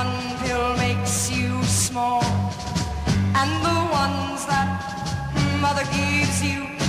one pill makes you small, and the ones that mother gives you